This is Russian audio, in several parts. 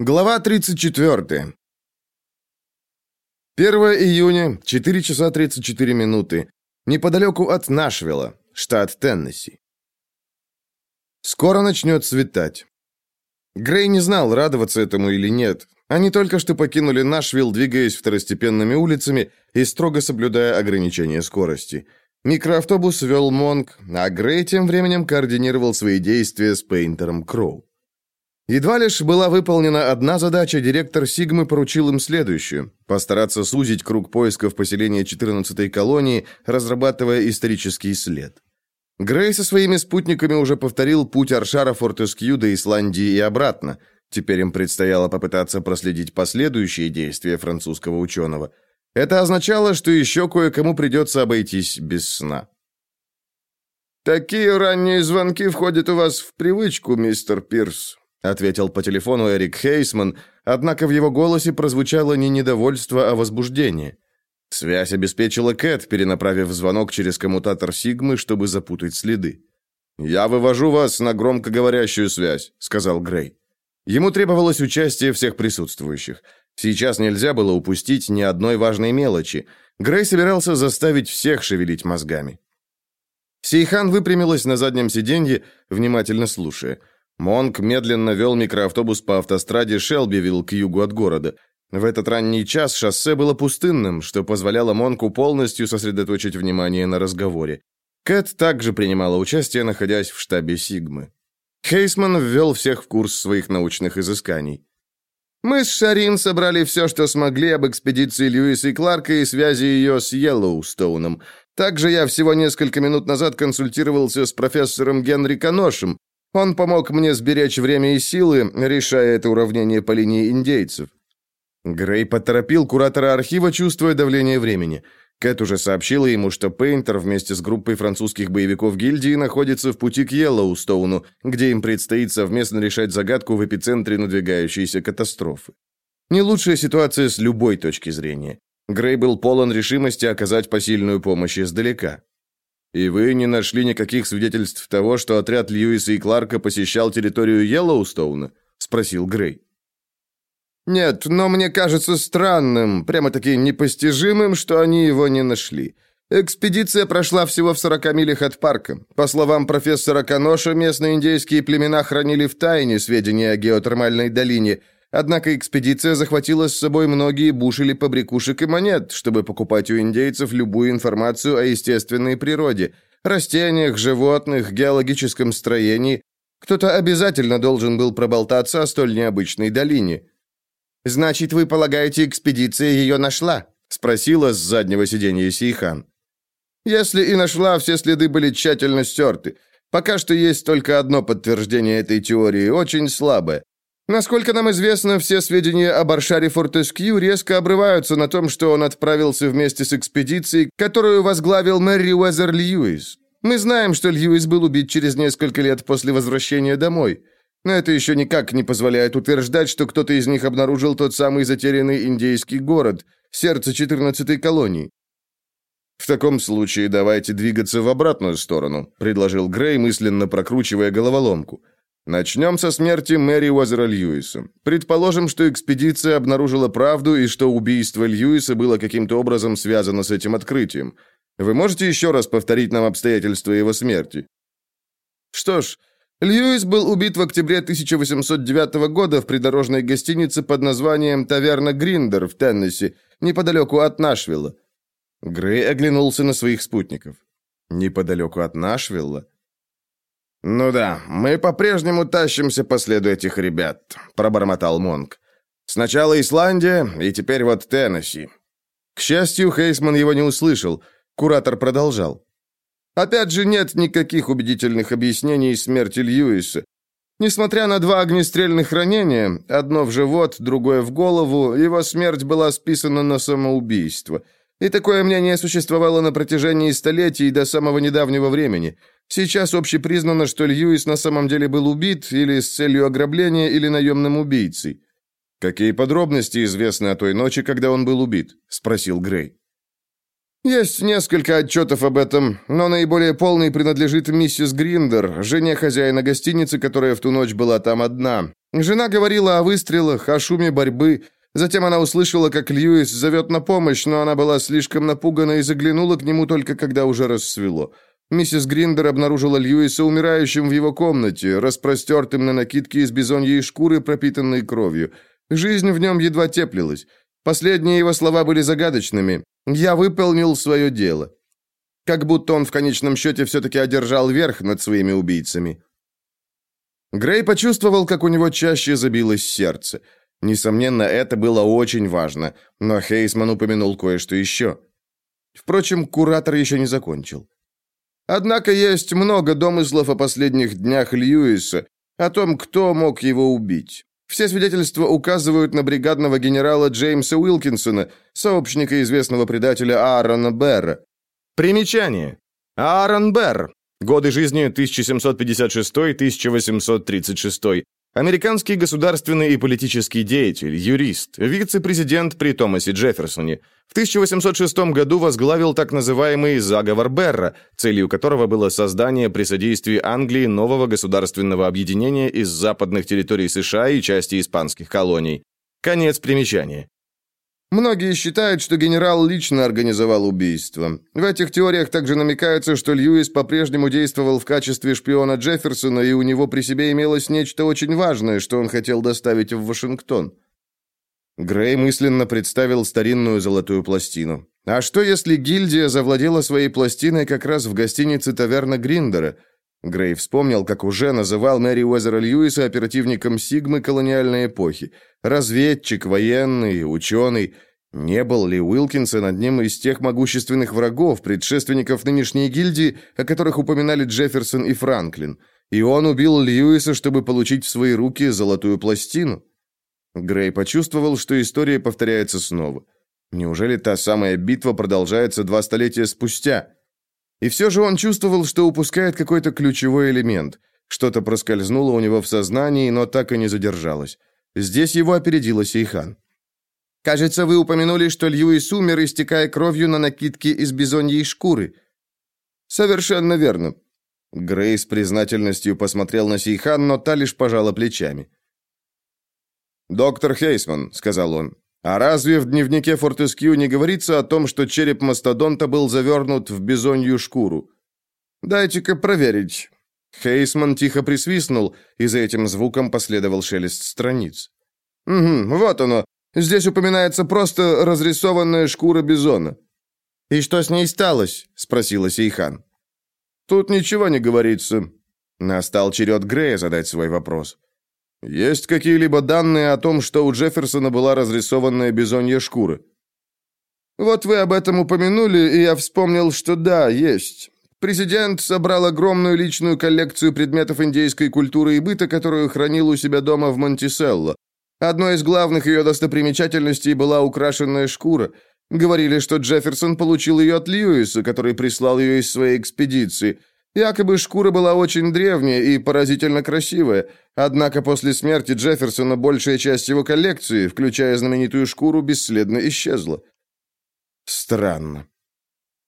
Глава 34. 1 июня, 4 часа 34 минуты. Неподалеку от Нашвилла, штат Теннесси. Скоро начнет светать. Грей не знал, радоваться этому или нет. Они только что покинули Нашвилл, двигаясь второстепенными улицами и строго соблюдая ограничения скорости. Микроавтобус вел Монк, а Грей тем временем координировал свои действия с Пейнтером Кроу. Едва лишь была выполнена одна задача, директор Сигмы поручил им следующую – постараться сузить круг поисков поселения 14-й колонии, разрабатывая исторический след. Грей со своими спутниками уже повторил путь Аршара Фортескью до Исландии и обратно. Теперь им предстояло попытаться проследить последующие действия французского ученого. Это означало, что еще кое-кому придется обойтись без сна. «Такие ранние звонки входят у вас в привычку, мистер Пирс», ответил по телефону Эрик Хейсман, однако в его голосе прозвучало не недовольство, а возбуждение. Связь обеспечила Кэт, перенаправив звонок через коммутатор Сигмы, чтобы запутать следы. «Я вывожу вас на громкоговорящую связь», — сказал Грей. Ему требовалось участие всех присутствующих. Сейчас нельзя было упустить ни одной важной мелочи. Грей собирался заставить всех шевелить мозгами. Сейхан выпрямилась на заднем сиденье, внимательно слушая. Монк медленно вел микроавтобус по автостраде Шелбивилл к югу от города. В этот ранний час шоссе было пустынным, что позволяло Монку полностью сосредоточить внимание на разговоре. Кэт также принимала участие, находясь в штабе Сигмы. Хейсман ввел всех в курс своих научных изысканий. «Мы с Шарин собрали все, что смогли об экспедиции Льюиса и Кларка и связи ее с Йеллоустоуном. Также я всего несколько минут назад консультировался с профессором Генри Каношем, он помог мне сберечь время и силы, решая это уравнение по линии индейцев. Грей поторопил куратора архива, чувствуя давление времени. Кэт уже сообщила ему, что Пейнтер вместе с группой французских боевиков гильдии находится в пути к Йеллоустоуну, где им предстоит совместно решать загадку в эпицентре надвигающейся катастрофы. Не лучшая ситуация с любой точки зрения. Грей был полон решимости оказать посильную помощь издалека. «И вы не нашли никаких свидетельств того, что отряд Льюиса и Кларка посещал территорию Йеллоустоуна?» – спросил Грей. «Нет, но мне кажется странным, прямо-таки непостижимым, что они его не нашли. Экспедиция прошла всего в 40 милях от парка. По словам профессора Каноша, местные индейские племена хранили в тайне сведения о геотермальной долине – Однако экспедиция захватила с собой многие бушели побрякушек и монет, чтобы покупать у индейцев любую информацию о естественной природе, растениях, животных, геологическом строении. Кто-то обязательно должен был проболтаться о столь необычной долине. «Значит, вы полагаете, экспедиция ее нашла?» — спросила с заднего сиденья Сейхан. «Если и нашла, все следы были тщательно стерты. Пока что есть только одно подтверждение этой теории, очень слабое. Насколько нам известно, все сведения об Аршаре Фортескью резко обрываются на том, что он отправился вместе с экспедицией, которую возглавил Мэри Уэзер Льюис. Мы знаем, что Льюис был убит через несколько лет после возвращения домой. Но это еще никак не позволяет утверждать, что кто-то из них обнаружил тот самый затерянный индейский город, сердце 14-й колонии. «В таком случае давайте двигаться в обратную сторону», — предложил Грей, мысленно прокручивая головоломку. Начнем со смерти Мэри Уазера Льюиса. Предположим, что экспедиция обнаружила правду и что убийство Льюиса было каким-то образом связано с этим открытием. Вы можете еще раз повторить нам обстоятельства его смерти? Что ж, Льюис был убит в октябре 1809 года в придорожной гостинице под названием «Таверна Гриндер» в Теннесси, неподалеку от Нашвилла. Грей оглянулся на своих спутников. «Неподалеку от Нашвилла?» «Ну да, мы по-прежнему тащимся по следу этих ребят», — пробормотал Монк. «Сначала Исландия, и теперь вот Теннесси». К счастью, Хейсман его не услышал. Куратор продолжал. «Опять же, нет никаких убедительных объяснений смерти Льюиса. Несмотря на два огнестрельных ранения, одно в живот, другое в голову, его смерть была списана на самоубийство. И такое мнение существовало на протяжении столетий до самого недавнего времени — Сейчас общепризнано, что Льюис на самом деле был убит или с целью ограбления, или наемным убийцей. «Какие подробности известны о той ночи, когда он был убит?» – спросил Грей. Есть несколько отчетов об этом, но наиболее полный принадлежит миссис Гриндер, жене хозяина гостиницы, которая в ту ночь была там одна. Жена говорила о выстрелах, о шуме борьбы. Затем она услышала, как Льюис зовет на помощь, но она была слишком напугана и заглянула к нему только когда уже рассвело. Миссис Гриндер обнаружила Льюиса умирающим в его комнате, распростертым на накидке из бизоньей шкуры, пропитанной кровью. Жизнь в нем едва теплилась. Последние его слова были загадочными. «Я выполнил свое дело». Как будто он в конечном счете все-таки одержал верх над своими убийцами. Грей почувствовал, как у него чаще забилось сердце. Несомненно, это было очень важно, но Хейсман упомянул кое-что еще. Впрочем, куратор еще не закончил. Однако есть много домыслов о последних днях Льюиса, о том, кто мог его убить. Все свидетельства указывают на бригадного генерала Джеймса Уилкинсона, сообщника известного предателя Аарона Берра. Примечание. Аарон Берр. Годы жизни 1756-1836. Американский государственный и политический деятель, юрист, вице-президент при Томасе Джефферсоне. В 1806 году возглавил так называемый «заговор Берра», целью которого было создание при содействии Англии нового государственного объединения из западных территорий США и части испанских колоний. Конец примечания. Многие считают, что генерал лично организовал убийство. В этих теориях также намекается, что Льюис по-прежнему действовал в качестве шпиона Джефферсона, и у него при себе имелось нечто очень важное, что он хотел доставить в Вашингтон. Грей мысленно представил старинную золотую пластину. А что, если гильдия завладела своей пластиной как раз в гостинице «Таверна Гриндера»? Грей вспомнил, как уже называл Мэри Уэзера Льюиса оперативником Сигмы колониальной эпохи. Разведчик, военный, ученый. Не был ли Уилкинсон одним из тех могущественных врагов, предшественников нынешней гильдии, о которых упоминали Джефферсон и Франклин? И он убил Льюиса, чтобы получить в свои руки золотую пластину? Грей почувствовал, что история повторяется снова. Неужели та самая битва продолжается два столетия спустя? И все же он чувствовал, что упускает какой-то ключевой элемент. Что-то проскользнуло у него в сознании, но так и не задержалось. Здесь его опередила Сейхан. «Кажется, вы упомянули, что Льюис умер, истекая кровью на накидке из бизоньей шкуры». «Совершенно верно». Грей с признательностью посмотрел на Сейхан, но та лишь пожала плечами. «Доктор Хейсман», — сказал он, а разве в дневнике Фортескью не говорится о том, что череп мастодонта был завернут в бизонью шкуру? Дайте-ка проверить. Хейсман тихо присвистнул, и за этим звуком последовал шелест страниц. «Угу, вот оно. Здесь упоминается просто разрисованная шкура бизона». «И что с ней сталось?» — спросила Сейхан. «Тут ничего не говорится». Настал черед Грея задать свой вопрос. Есть какие-либо данные о том, что у Джефферсона была разрисованная бизонья шкура? Вот вы об этом упомянули, и я вспомнил, что да, есть. Президент собрал огромную личную коллекцию предметов индейской культуры и быта, которую хранил у себя дома в Монтиселло. Одной из главных ее достопримечательностей была украшенная шкура. Говорили, что Джефферсон получил ее от Льюиса, который прислал ее из своей экспедиции – Якобы шкура была очень древняя и поразительно красивая, однако после смерти Джефферсона большая часть его коллекции, включая знаменитую шкуру, бесследно исчезла. Странно.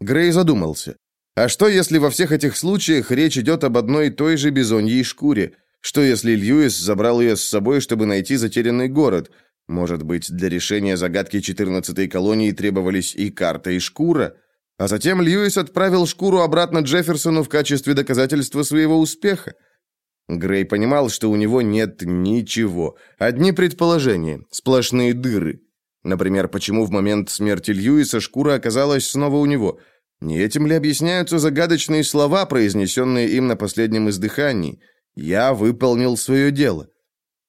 Грей задумался. А что, если во всех этих случаях речь идет об одной и той же бизоньей шкуре? Что, если Льюис забрал ее с собой, чтобы найти затерянный город? Может быть, для решения загадки 14-й колонии требовались и карта, и шкура? А затем Льюис отправил шкуру обратно Джефферсону в качестве доказательства своего успеха. Грей понимал, что у него нет ничего. Одни предположения, сплошные дыры. Например, почему в момент смерти Льюиса шкура оказалась снова у него. Не этим ли объясняются загадочные слова, произнесенные им на последнем издыхании? «Я выполнил свое дело».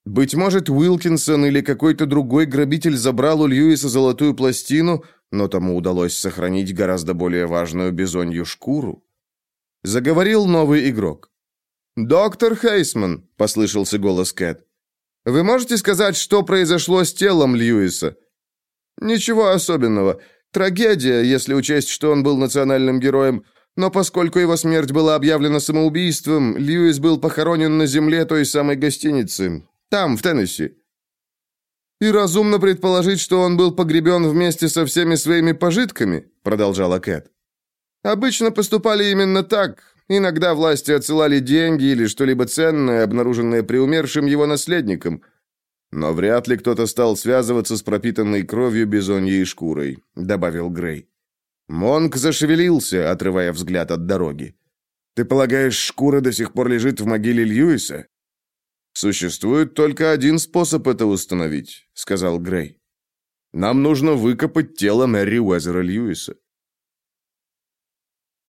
Быть может, Уилкинсон или какой-то другой грабитель забрал у Льюиса золотую пластину, но тому удалось сохранить гораздо более важную бизонью шкуру. Заговорил новый игрок. «Доктор Хейсман», — послышался голос Кэт, — «вы можете сказать, что произошло с телом Льюиса?» «Ничего особенного. Трагедия, если учесть, что он был национальным героем, но поскольку его смерть была объявлена самоубийством, Льюис был похоронен на земле той самой гостиницы, там, в Теннесси. «И разумно предположить, что он был погребен вместе со всеми своими пожитками», продолжала Кэт. «Обычно поступали именно так. Иногда власти отсылали деньги или что-либо ценное, обнаруженное при умершем его наследникам. Но вряд ли кто-то стал связываться с пропитанной кровью бизоньей шкурой», добавил Грей. Монк зашевелился, отрывая взгляд от дороги. «Ты полагаешь, шкура до сих пор лежит в могиле Льюиса?» «Существует только один способ это установить», — сказал Грей. «Нам нужно выкопать тело Мэри Уэзера Льюиса».